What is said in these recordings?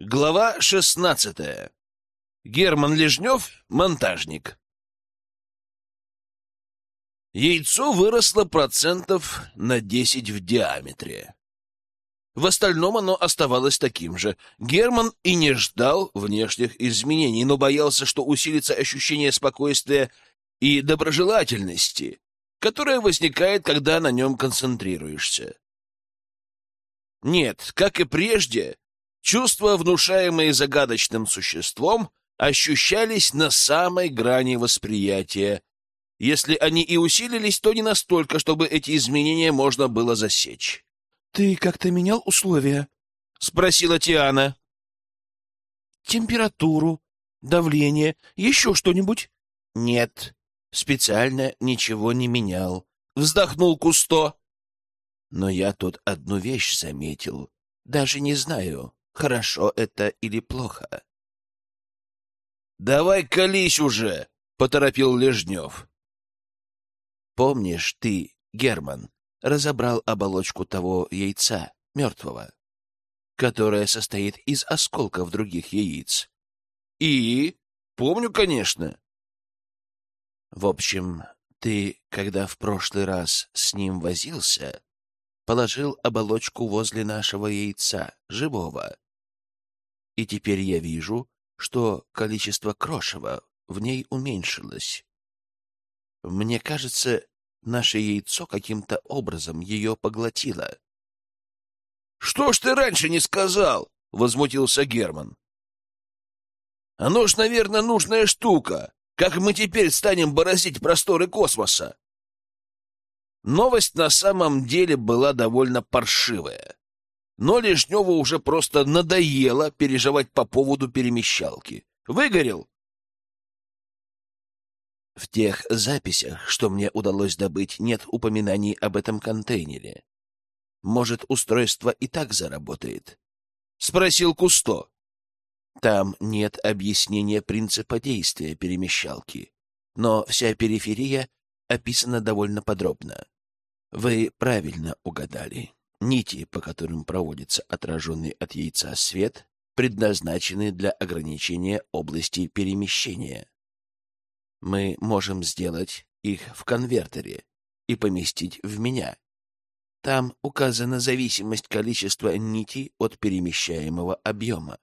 Глава шестнадцатая. Герман Лежнев, монтажник. Яйцо выросло процентов на десять в диаметре. В остальном оно оставалось таким же. Герман и не ждал внешних изменений, но боялся, что усилится ощущение спокойствия и доброжелательности, которое возникает, когда на нем концентрируешься. Нет, как и прежде, чувства, внушаемые загадочным существом, ощущались на самой грани восприятия. Если они и усилились, то не настолько, чтобы эти изменения можно было засечь. — Ты как-то менял условия? — спросила Тиана. — Температуру, давление, еще что-нибудь? — Нет, специально ничего не менял. Вздохнул Кусто. Но я тут одну вещь заметил. Даже не знаю, хорошо это или плохо. «Давай колись уже!» — поторопил Лежнев. «Помнишь, ты, Герман, разобрал оболочку того яйца, мертвого, которое состоит из осколков других яиц?» «И? Помню, конечно». «В общем, ты, когда в прошлый раз с ним возился, положил оболочку возле нашего яйца, живого. И теперь я вижу, что количество крошева в ней уменьшилось. Мне кажется, наше яйцо каким-то образом ее поглотило. — Что ж ты раньше не сказал? — возмутился Герман. — Оно ж, наверное, нужная штука. Как мы теперь станем бороздить просторы космоса? Новость на самом деле была довольно паршивая. Но Лежневу уже просто надоело переживать по поводу перемещалки. Выгорел. В тех записях, что мне удалось добыть, нет упоминаний об этом контейнере. Может, устройство и так заработает? Спросил Кусто. Там нет объяснения принципа действия перемещалки, но вся периферия описано довольно подробно. Вы правильно угадали. Нити, по которым проводится отраженный от яйца свет, предназначены для ограничения области перемещения. Мы можем сделать их в конвертере и поместить в меня. Там указана зависимость количества нитей от перемещаемого объема.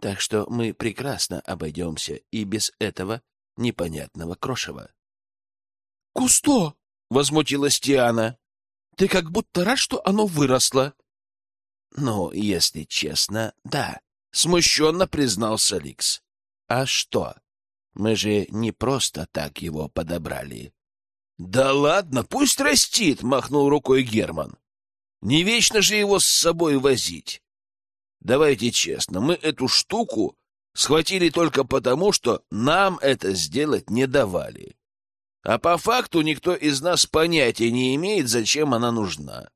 Так что мы прекрасно обойдемся и без этого непонятного крошева. Кусто! — возмутилась Тиана. — Ты как будто рад, что оно выросло. — Ну, если честно, да, — смущенно признался Ликс. — А что? Мы же не просто так его подобрали. — Да ладно, пусть растит, — махнул рукой Герман. — Не вечно же его с собой возить. Давайте честно, мы эту штуку схватили только потому, что нам это сделать не давали. А по факту никто из нас понятия не имеет, зачем она нужна.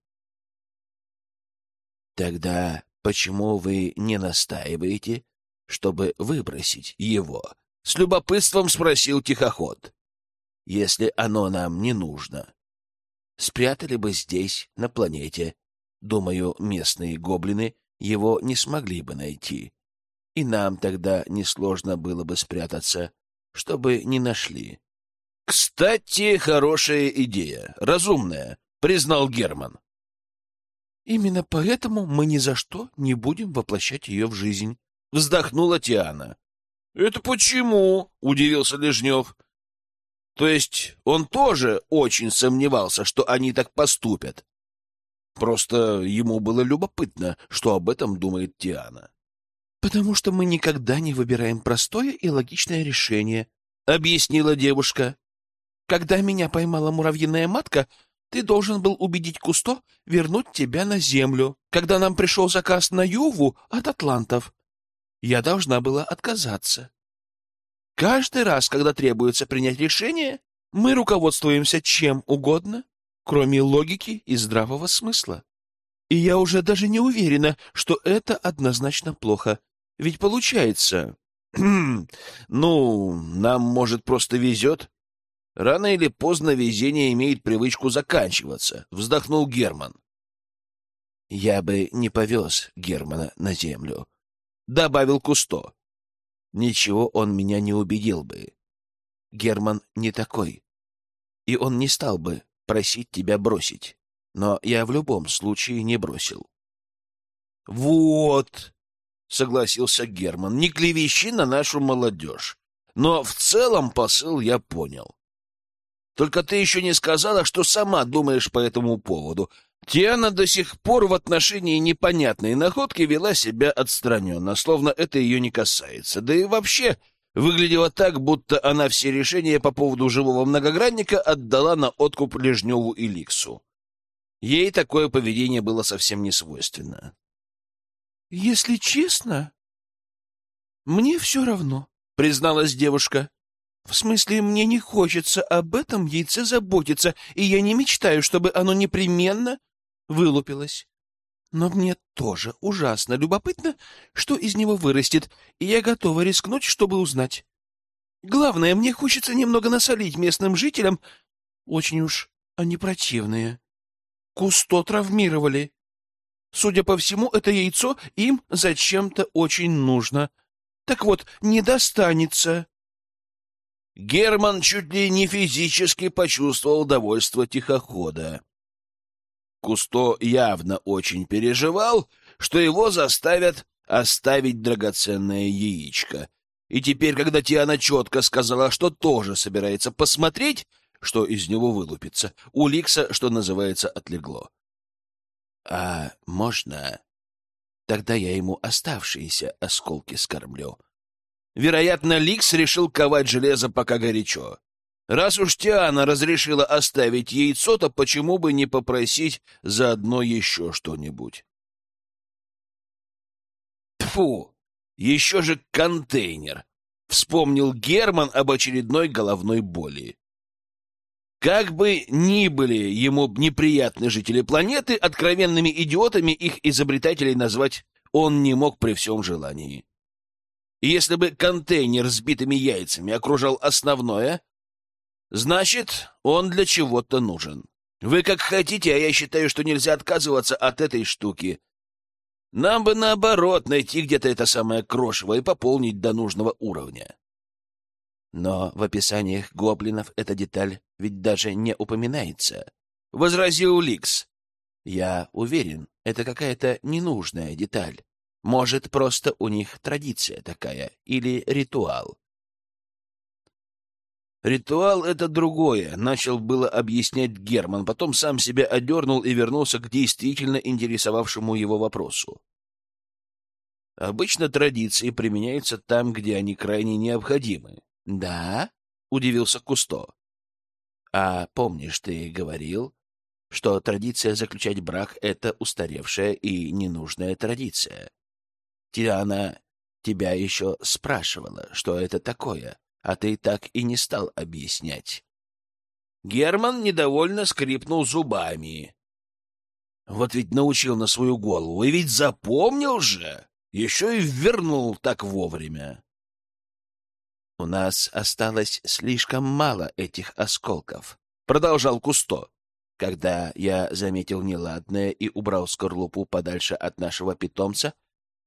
Тогда почему вы не настаиваете, чтобы выбросить его? С любопытством спросил тихоход. Если оно нам не нужно, спрятали бы здесь, на планете. Думаю, местные гоблины его не смогли бы найти. И нам тогда несложно было бы спрятаться, чтобы не нашли. Кстати, хорошая идея, разумная, признал Герман. Именно поэтому мы ни за что не будем воплощать ее в жизнь, вздохнула Тиана. Это почему? удивился Лежнев. То есть он тоже очень сомневался, что они так поступят. Просто ему было любопытно, что об этом думает Тиана. «Потому что мы никогда не выбираем простое и логичное решение», — объяснила девушка. Когда меня поймала муравьиная матка, ты должен был убедить Кусто вернуть тебя на землю. Когда нам пришел заказ на Юву от атлантов, я должна была отказаться. Каждый раз, когда требуется принять решение, мы руководствуемся чем угодно, кроме логики и здравого смысла. И я уже даже не уверена, что это однозначно плохо. Ведь получается... ну, нам, может, просто везет? Рано или поздно везение имеет привычку заканчиваться, вздохнул Герман. Я бы не повез Германа на землю. — добавил Кусто. Ничего он меня не убедил бы. Герман не такой. И он не стал бы просить тебя бросить. Но я в любом случае не бросил. — Вот, — согласился Герман, — не клевещи на нашу молодежь. Но в целом посыл я понял. Только ты еще не сказала, что сама думаешь по этому поводу. Тиана до сих пор в отношении непонятной находки вела себя отстраненно, словно это ее не касается. Да и вообще выглядела так, будто она все решения по поводу живого многогранника отдала на откуп Лежневу и Ликсу. Ей такое поведение было совсем не свойственно. — Если честно, мне все равно, — призналась девушка. В смысле, мне не хочется об этом яйце заботиться, и я не мечтаю, чтобы оно непременно вылупилось. Но мне тоже ужасно любопытно, что из него вырастет, и я готова рискнуть, чтобы узнать. Главное, мне хочется немного насолить местным жителям. Очень уж они противные. Кусто травмировали. Судя по всему, это яйцо им зачем-то очень нужно. Так вот, не достанется. Герман чуть ли не физически почувствовал довольство тихохода. Кусто явно очень переживал, что его заставят оставить драгоценное яичко. И теперь, когда Тиана четко сказала, что тоже собирается посмотреть, что из него вылупится, у Ликса, что называется, отлегло. — А можно? Тогда я ему оставшиеся осколки скормлю. Вероятно, Ликс решил ковать железо пока горячо. Раз уж Тиана разрешила оставить яйцо, то почему бы не попросить заодно еще что-нибудь? Фу, еще же контейнер! Вспомнил Герман об очередной головной боли. Как бы ни были ему неприятны жители планеты, откровенными идиотами их изобретателей назвать он не мог при всем желании. И если бы контейнер с битыми яйцами окружал основное, значит, он для чего-то нужен. Вы как хотите, а я считаю, что нельзя отказываться от этой штуки. Нам бы, наоборот, найти где-то это самое крошево и пополнить до нужного уровня. Но в описаниях гоблинов эта деталь ведь даже не упоминается, — возразил Ликс. Я уверен, это какая-то ненужная деталь. Может, просто у них традиция такая или ритуал. Ритуал — это другое, — начал было объяснять Герман, потом сам себя одернул и вернулся к действительно интересовавшему его вопросу. Обычно традиции применяются там, где они крайне необходимы. — Да? — удивился Кусто. — А помнишь, ты говорил, что традиция заключать брак — это устаревшая и ненужная традиция? Тиана тебя еще спрашивала, что это такое, а ты так и не стал объяснять. Герман недовольно скрипнул зубами. Вот ведь научил на свою голову, и ведь запомнил же, еще и вернул так вовремя. У нас осталось слишком мало этих осколков, продолжал Кусто. Когда я заметил неладное и убрал скорлупу подальше от нашего питомца,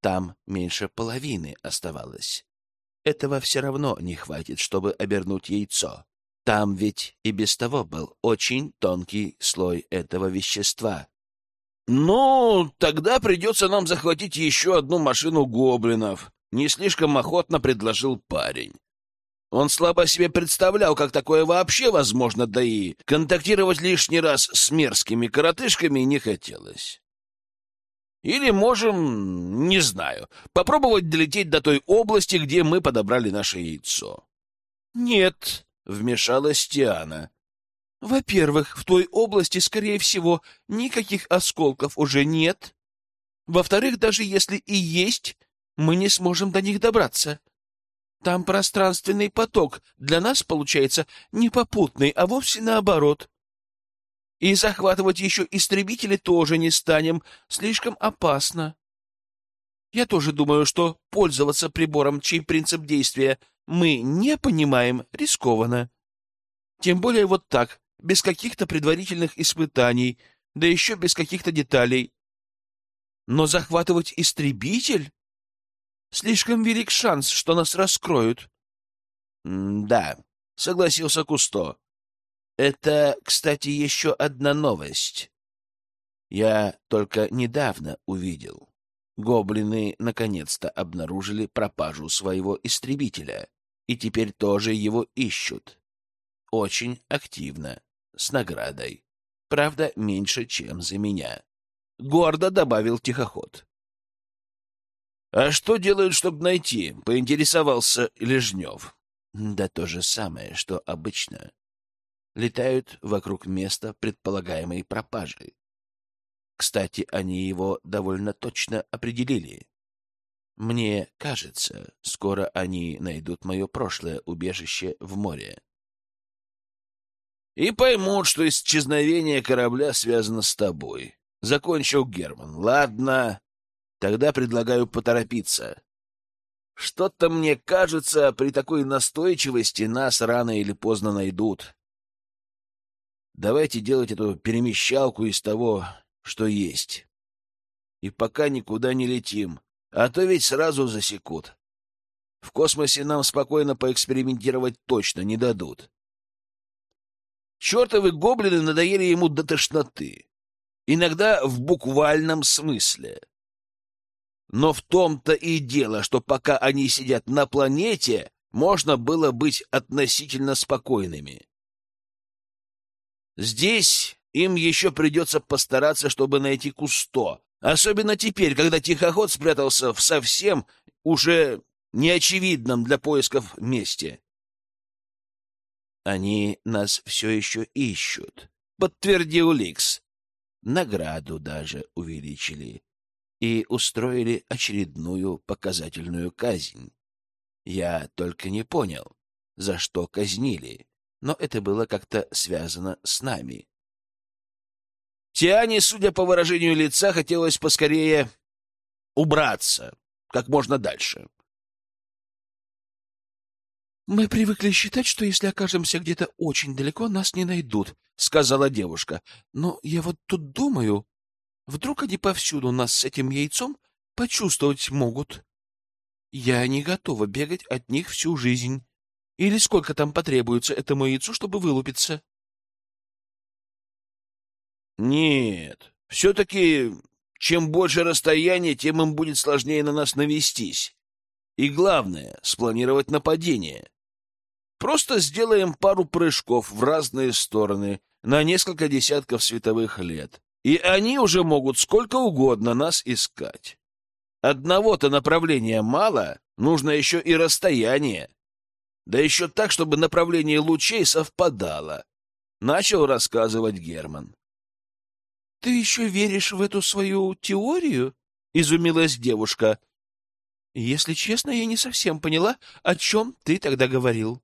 там меньше половины оставалось. Этого все равно не хватит, чтобы обернуть яйцо. Там ведь и без того был очень тонкий слой этого вещества. «Ну, тогда придется нам захватить еще одну машину гоблинов», — не слишком охотно предложил парень. Он слабо себе представлял, как такое вообще возможно, да и контактировать лишний раз с мерзкими коротышками не хотелось. Или можем, не знаю, попробовать долететь до той области, где мы подобрали наше яйцо. — Нет, — вмешалась Тиана. — Во-первых, в той области, скорее всего, никаких осколков уже нет. Во-вторых, даже если и есть, мы не сможем до них добраться. Там пространственный поток для нас получается не попутный, а вовсе наоборот. И захватывать еще истребители тоже не станем, слишком опасно. Я тоже думаю, что пользоваться прибором, чей принцип действия мы не понимаем, рискованно. Тем более вот так, без каких-то предварительных испытаний, да еще без каких-то деталей. Но захватывать истребитель? Слишком велик шанс, что нас раскроют. — Да, — согласился Кусто. — Это, кстати, еще одна новость. Я только недавно увидел. Гоблины наконец-то обнаружили пропажу своего истребителя и теперь тоже его ищут. Очень активно, с наградой. Правда, меньше, чем за меня. Гордо добавил тихоход. — А что делают, чтобы найти? — поинтересовался Лежнев. — Да то же самое, что обычно. Летают вокруг места предполагаемой пропажи. Кстати, они его довольно точно определили. Мне кажется, скоро они найдут мое прошлое убежище в море. И поймут, что исчезновение корабля связано с тобой. Закончил Герман. Ладно, тогда предлагаю поторопиться. Что-то мне кажется, при такой настойчивости нас рано или поздно найдут. Давайте делать эту перемещалку из того, что есть. И пока никуда не летим, а то ведь сразу засекут. В космосе нам спокойно поэкспериментировать точно не дадут. Чертовы гоблины надоели ему до тошноты. Иногда в буквальном смысле. Но в том-то и дело, что пока они сидят на планете, можно было быть относительно спокойными. Здесь им еще придется постараться, чтобы найти Кусто, особенно теперь, когда тихоход спрятался в совсем уже неочевидном для поисков месте. Они нас все еще ищут, подтвердил Ликс. Награду даже увеличили и устроили очередную показательную казнь. Я только не понял, за что казнили, но это было как-то связано с нами. Тиане, судя по выражению лица, хотелось поскорее убраться как можно дальше. «Мы привыкли считать, что если окажемся где-то очень далеко, нас не найдут», — сказала девушка. «Но я вот тут думаю, вдруг они повсюду нас с этим яйцом почувствовать могут. Я не готова бегать от них всю жизнь. Или сколько там потребуется этому яйцу, чтобы вылупиться?» «Нет, все-таки чем больше расстояние, тем им будет сложнее на нас навестись. И главное — спланировать нападение. Просто сделаем пару прыжков в разные стороны на несколько десятков световых лет, и они уже могут сколько угодно нас искать. Одного-то направления мало, нужно еще и расстояние. Да еще так, чтобы направление лучей совпадало. Начал рассказывать Герман. — Ты еще веришь в эту свою теорию? — изумилась девушка. — Если честно, я не совсем поняла, о чем ты тогда говорил.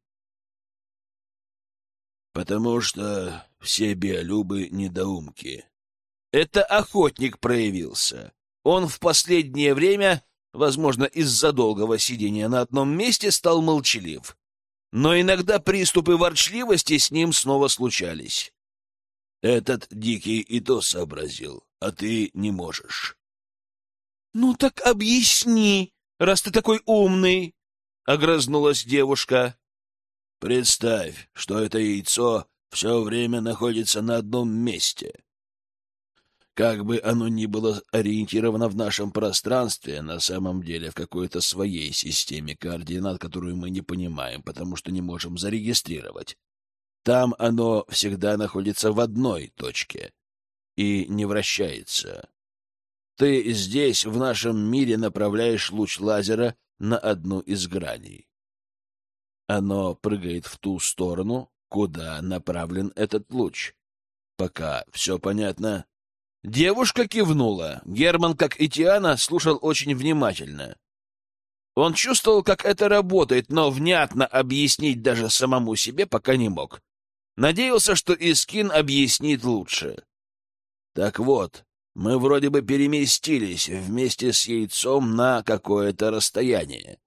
Потому что все биолюбы — недоумки. Это охотник проявился. Он в последнее время, возможно, из-за долгого сидения на одном месте, стал молчалив. Но иногда приступы ворчливости с ним снова случались. Этот дикий и то сообразил, а ты не можешь. — Ну так объясни, раз ты такой умный, — огрызнулась девушка. Представь, что это яйцо все время находится на одном месте. Как бы оно ни было ориентировано в нашем пространстве, на самом деле в какой-то своей системе координат, которую мы не понимаем, потому что не можем зарегистрировать. Там оно всегда находится в одной точке и не вращается. Ты здесь, в нашем мире, направляешь луч лазера на одну из граней. Оно прыгает в ту сторону, куда направлен этот луч. Пока все понятно. Девушка кивнула. Герман, как и Тиана, слушал очень внимательно. Он чувствовал, как это работает, но внятно объяснить даже самому себе пока не мог. Надеялся, что Искин объяснит лучше. Так вот, мы вроде бы переместились вместе с яйцом на какое-то расстояние.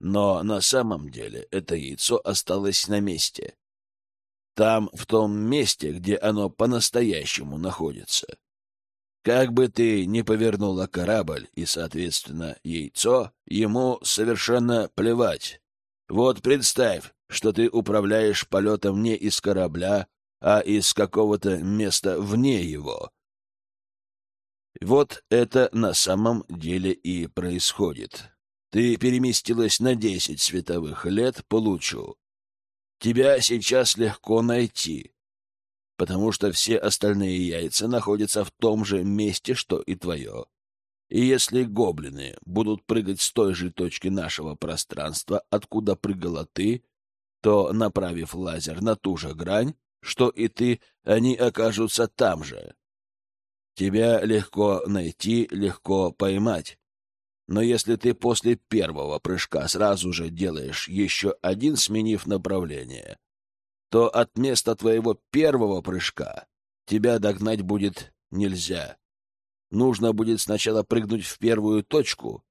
Но на самом деле это яйцо осталось на месте. Там, в том месте, где оно по-настоящему находится. Как бы ты ни повернула корабль и, соответственно, яйцо, ему совершенно плевать. Вот представь, что ты управляешь полетом не из корабля, а из какого-то места вне его. Вот это на самом деле и происходит. Ты переместилась на десять световых лет по лучу. Тебя сейчас легко найти, потому что все остальные яйца находятся в том же месте, что и твое. И если гоблины будут прыгать с той же точки нашего пространства, откуда прыгала ты, то, направив лазер на ту же грань, что и ты, они окажутся там же. Тебя легко найти, легко поймать. Но если ты после первого прыжка сразу же делаешь еще один, сменив направление, то от места твоего первого прыжка тебя догнать будет нельзя. Нужно будет сначала прыгнуть в первую точку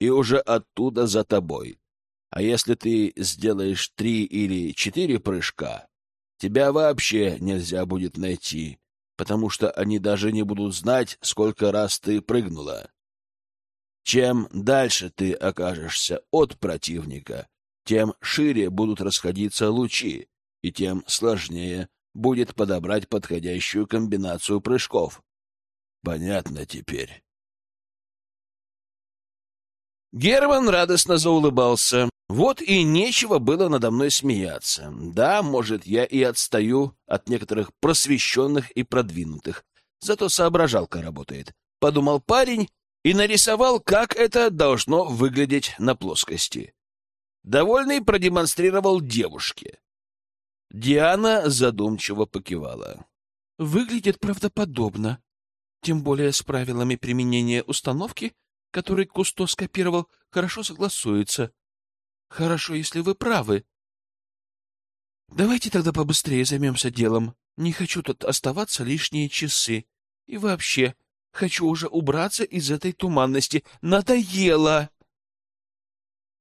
и уже оттуда за тобой. А если ты сделаешь три или четыре прыжка, тебя вообще нельзя будет найти, потому что они даже не будут знать, сколько раз ты прыгнула. Чем дальше ты окажешься от противника, тем шире будут расходиться лучи, и тем сложнее будет подобрать подходящую комбинацию прыжков. Понятно теперь. Герман радостно заулыбался. Вот и нечего было надо мной смеяться. Да, может, я и отстаю от некоторых просвещенных и продвинутых. Зато соображалка работает. Подумал парень и нарисовал, как это должно выглядеть на плоскости. Довольный продемонстрировал девушке. Диана задумчиво покивала. «Выглядит правдоподобно. Тем более с правилами применения установки, которые Кусто скопировал, хорошо согласуется. Хорошо, если вы правы. Давайте тогда побыстрее займемся делом. Не хочу тут оставаться лишние часы. И вообще, хочу уже убраться из этой туманности. Надоело!»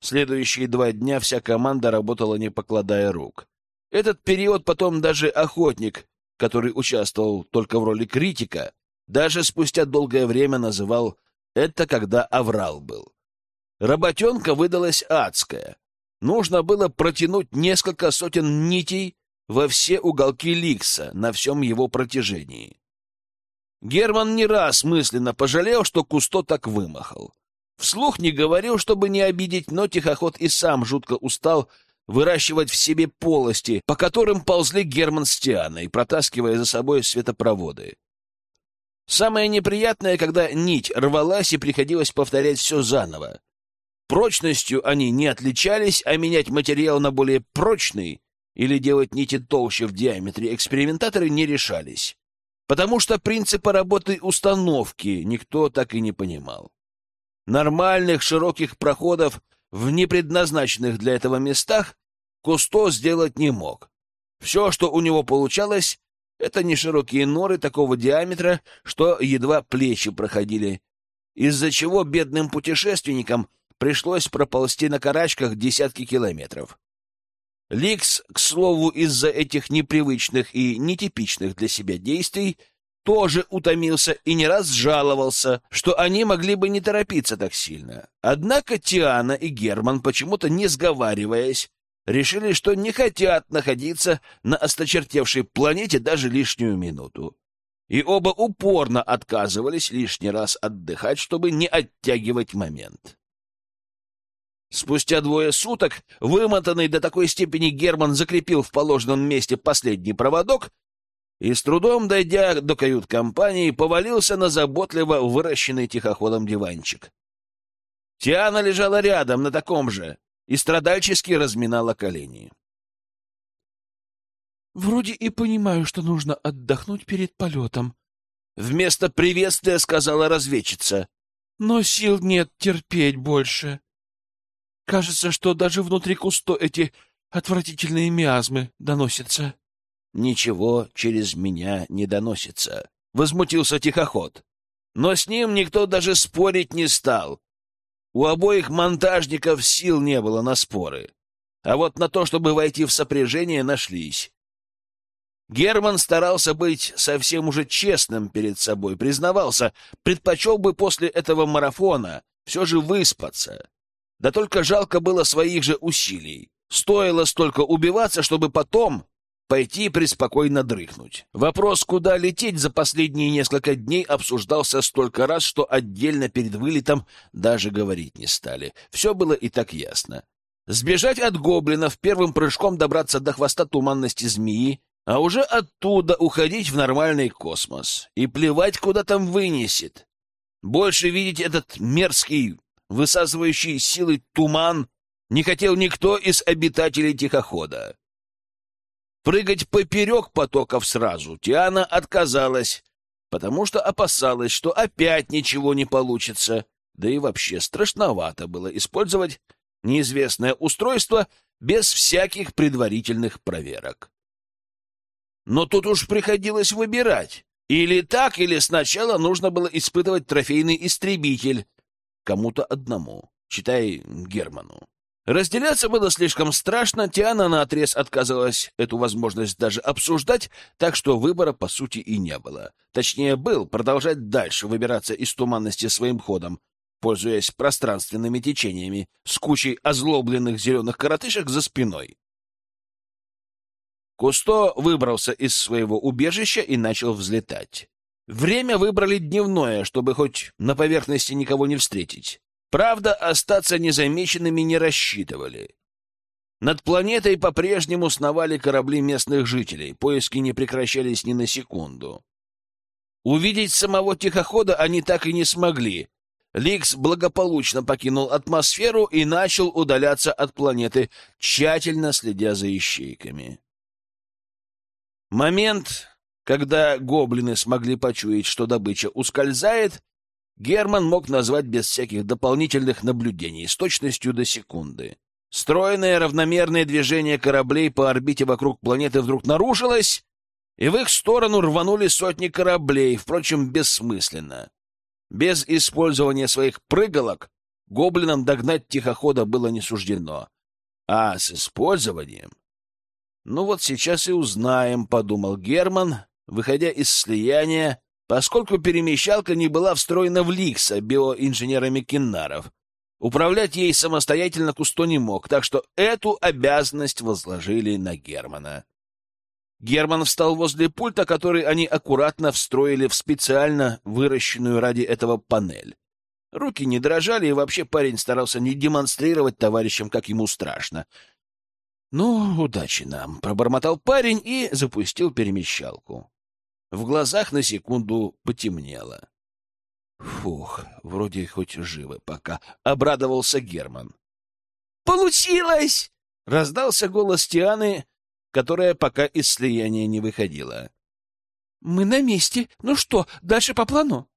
Следующие два дня вся команда работала, не покладая рук. Этот период потом даже охотник, который участвовал только в роли критика, даже спустя долгое время называл это, когда аврал был. Работенка выдалась адская. Нужно было протянуть несколько сотен нитей во все уголки Ликса на всем его протяжении. Герман не раз мысленно пожалел, что Кусто так вымахал. Вслух не говорил, чтобы не обидеть, но тихоход и сам жутко устал выращивать в себе полости, по которым ползли Герман с Тианой, протаскивая за собой светопроводы. Самое неприятное, когда нить рвалась и приходилось повторять все заново. Прочностью они не отличались, а менять материал на более прочный или делать нити толще в диаметре экспериментаторы не решались, потому что принципа работы установки никто так и не понимал. Нормальных широких проходов в непредназначенных для этого местах Кусто сделать не мог. Все, что у него получалось, это неширокие норы такого диаметра, что едва плечи проходили, из-за чего бедным путешественникам пришлось проползти на карачках десятки километров. Ликс, к слову, из-за этих непривычных и нетипичных для себя действий, тоже утомился и не раз жаловался, что они могли бы не торопиться так сильно. Однако Тиана и Герман, почему-то не сговариваясь, решили, что не хотят находиться на осточертевшей планете даже лишнюю минуту. И оба упорно отказывались лишний раз отдыхать, чтобы не оттягивать момент. Спустя двое суток, вымотанный до такой степени, Герман закрепил в положенном месте последний проводок и, с трудом дойдя до кают-компании, повалился на заботливо выращенный тихоходом диванчик. Тиана лежала рядом на таком же, и страдальчески разминала колени. «Вроде и понимаю, что нужно отдохнуть перед полетом», — вместо приветствия сказала разведчица. «Но сил нет терпеть больше. Кажется, что даже внутри кусто эти отвратительные миазмы доносятся». «Ничего через меня не доносится», — возмутился тихоход. Но с ним никто даже спорить не стал. У обоих монтажников сил не было на споры. А вот на то, чтобы войти в сопряжение, нашлись. Герман старался быть совсем уже честным перед собой, признавался, предпочел бы после этого марафона все же выспаться. Да только жалко было своих же усилий. Стоило столько убиваться, чтобы потом пойти преспокойно дрыхнуть. Вопрос, куда лететь, за последние несколько дней обсуждался столько раз, что отдельно перед вылетом даже говорить не стали. Все было и так ясно. Сбежать от гоблинов, первым прыжком добраться до хвоста туманности змеи, а уже оттуда уходить в нормальный космос. И плевать, куда там вынесет. Больше видеть этот мерзкий, высасывающий силой туман не хотел никто из обитателей тихохода. Прыгать поперек потоков сразу Тиана отказалась, потому что опасалась, что опять ничего не получится, да и вообще страшновато было использовать неизвестное устройство без всяких предварительных проверок. Но тут уж приходилось выбирать. Или так, или сначала нужно было испытывать трофейный истребитель кому-то одному, читай Герману. Разделяться было слишком страшно, Тиана наотрез отказывалась эту возможность даже обсуждать, так что выбора, по сути, и не было. Точнее, был продолжать дальше выбираться из туманности своим ходом, пользуясь пространственными течениями, с кучей озлобленных зеленых коротышек за спиной. Кусто выбрался из своего убежища и начал взлетать. Время выбрали дневное, чтобы хоть на поверхности никого не встретить. Правда, остаться незамеченными не рассчитывали. Над планетой по-прежнему сновали корабли местных жителей, поиски не прекращались ни на секунду. Увидеть самого тихохода они так и не смогли. Ликс благополучно покинул атмосферу и начал удаляться от планеты, тщательно следя за ищейками. Момент, когда гоблины смогли почуять, что добыча ускользает, Герман мог назвать без всяких дополнительных наблюдений, с точностью до секунды. Стройное равномерное движение кораблей по орбите вокруг планеты вдруг нарушилось, и в их сторону рванули сотни кораблей, впрочем, бессмысленно. Без использования своих прыгалок гоблинам догнать тихохода было не суждено. А с использованием «Ну вот сейчас и узнаем», — подумал Герман, выходя из слияния, поскольку перемещалка не была встроена в Ликса биоинженерами Киннаров. Управлять ей самостоятельно Кусто не мог, так что эту обязанность возложили на Германа. Герман встал возле пульта, который они аккуратно встроили в специально выращенную ради этого панель. Руки не дрожали, и вообще парень старался не демонстрировать товарищам, как ему страшно. «Ну, удачи нам!» — пробормотал парень и запустил перемещалку. В глазах на секунду потемнело. «Фух, вроде хоть живы пока», — обрадовался Герман. «Получилось!» — раздался голос Тианы, которая пока из слияния не выходила. «Мы на месте. Ну что, дальше по плану?»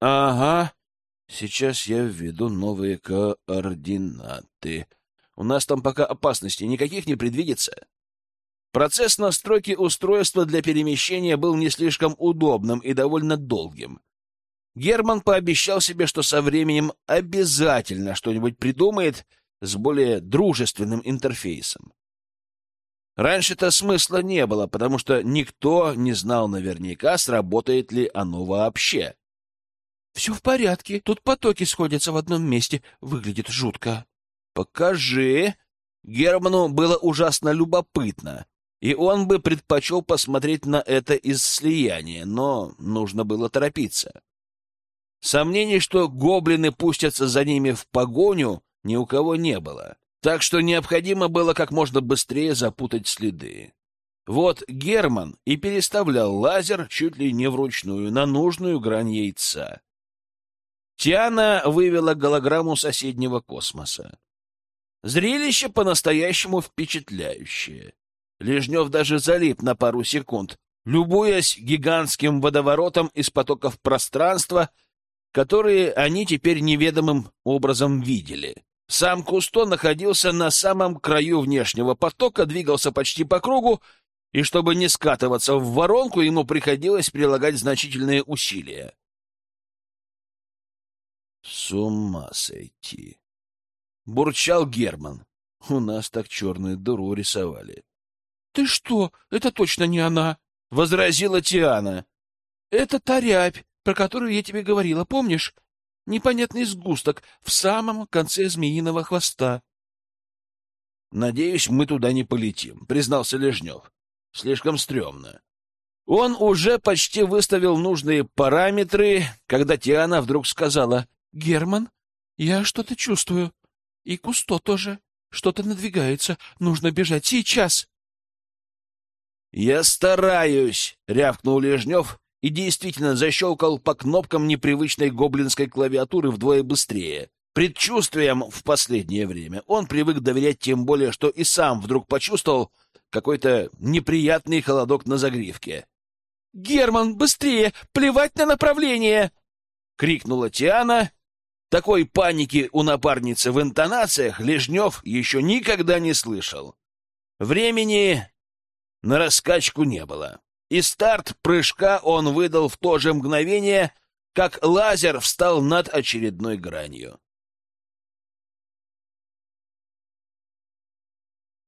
«Ага. Сейчас я введу новые координаты», у нас там пока опасностей никаких не предвидится. Процесс настройки устройства для перемещения был не слишком удобным и довольно долгим. Герман пообещал себе, что со временем обязательно что-нибудь придумает с более дружественным интерфейсом. Раньше-то смысла не было, потому что никто не знал наверняка, сработает ли оно вообще. — Все в порядке, тут потоки сходятся в одном месте, выглядит жутко. «Покажи!» Герману было ужасно любопытно, и он бы предпочел посмотреть на это из слияния, но нужно было торопиться. Сомнений, что гоблины пустятся за ними в погоню, ни у кого не было, так что необходимо было как можно быстрее запутать следы. Вот Герман и переставлял лазер чуть ли не вручную на нужную грань яйца. Тиана вывела голограмму соседнего космоса. Зрелище по-настоящему впечатляющее. Лежнев даже залип на пару секунд, любуясь гигантским водоворотом из потоков пространства, которые они теперь неведомым образом видели. Сам Кусто находился на самом краю внешнего потока, двигался почти по кругу, и чтобы не скатываться в воронку, ему приходилось прилагать значительные усилия. С ума сойти! — бурчал Герман. «У нас так черную дыру рисовали». Ты что? Это точно не она, — возразила Тиана. — Это та рябь, про которую я тебе говорила, помнишь? Непонятный сгусток в самом конце змеиного хвоста. — Надеюсь, мы туда не полетим, — признался Лежнев. — Слишком стрёмно. Он уже почти выставил нужные параметры, когда Тиана вдруг сказала. — Герман, я что-то чувствую. И Кусто тоже. Что-то надвигается. Нужно бежать сейчас. — Я стараюсь, — рявкнул Лежнев и действительно защелкал по кнопкам непривычной гоблинской клавиатуры вдвое быстрее. Предчувствием в последнее время он привык доверять тем более, что и сам вдруг почувствовал какой-то неприятный холодок на загривке. «Герман, быстрее! Плевать на направление!» — крикнула Тиана. Такой паники у напарницы в интонациях Лежнев еще никогда не слышал. Времени на раскачку не было, и старт прыжка он выдал в то же мгновение, как лазер встал над очередной гранью.